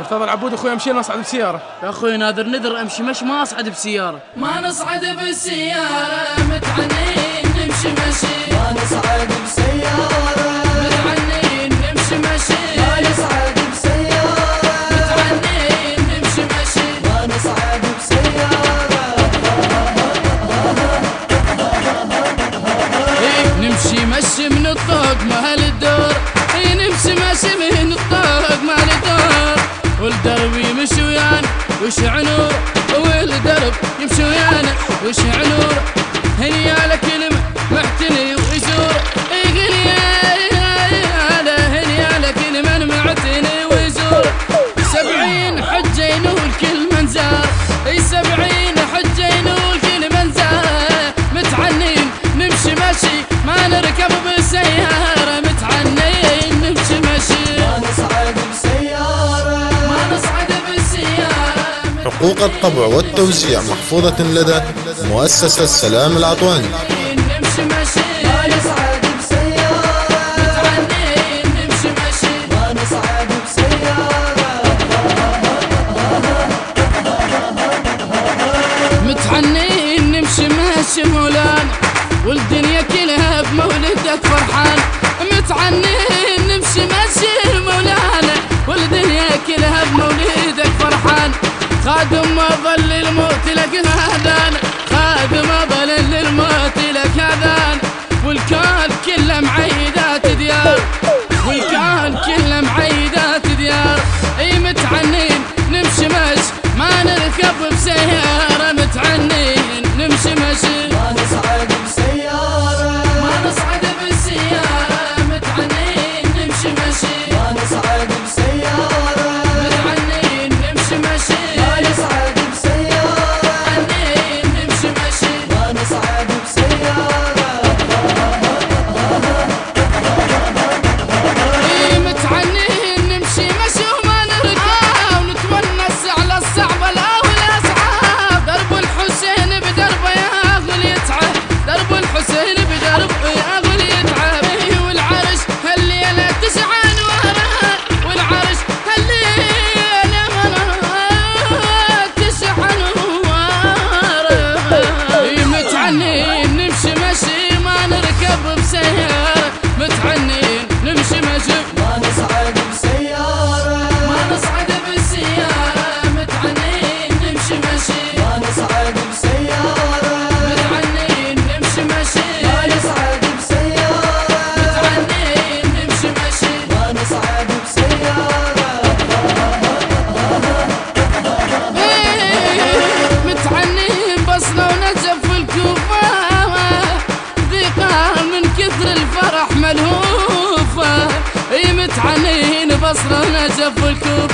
مرتضى العبود أخوي أمشي نصعد بسيارة. يا أخوي نادر ندر أمشي مش ما أصعد بسيارة. ما نصعد بالسياره متى وش عنور والدرب يمشي ويانا؟ وش عنور؟ هني على كلمة محتني حقوق الطبع والتوزيع محفوظة لدى مؤسسة السلام العطواني متحنين نمشي ماشي مولانا ولدي والكهف كل قصرنا نجف الكوب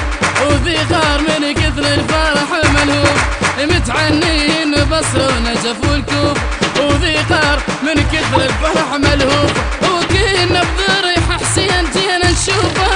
وذي غار من كثر الفرح ملهوب متعنين بصر نجف الكوب وذي غار من كثر الفرح ملهوب وكينا بضريح حسين جينا نشوفه.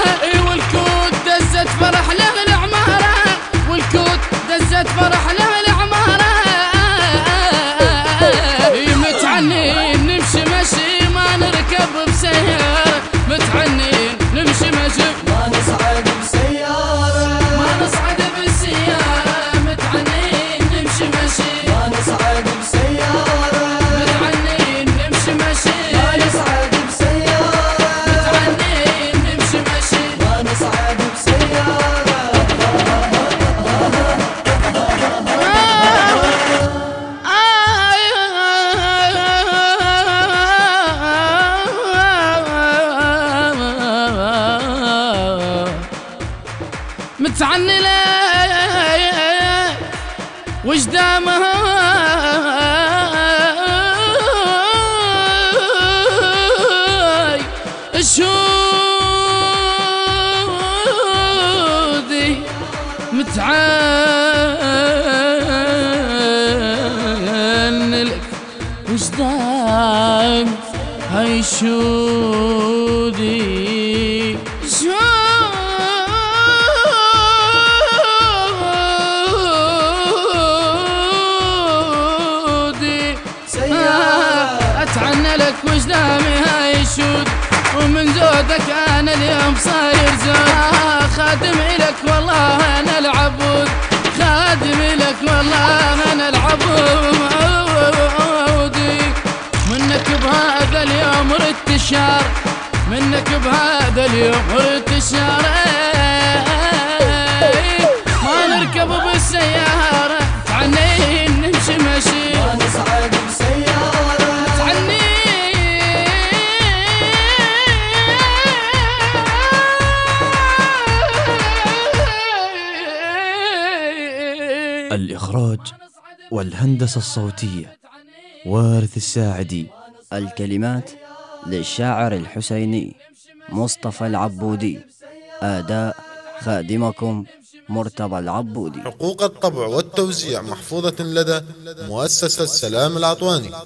متعنلة وجدامها شهودي متعنلك وجدام هاي شودي؟ اجلامي هاي الشود ومن زودك أنا اليوم صاير زود. خادم إلك والله أنا العبود خادم إلك والله أنا العبود. منك بهذا اليوم ردت الشار منك بهذا اليوم ردت الشار ما نركب بالسيارة. الإخراج والهندسة الصوتية وارث الساعدي. الكلمات للشاعر الحسيني مصطفى العبودي. أداء خادمكم مرتضى العبودي. حقوق الطبع والتوزيع محفوظة لدى مؤسسة السلام العطواني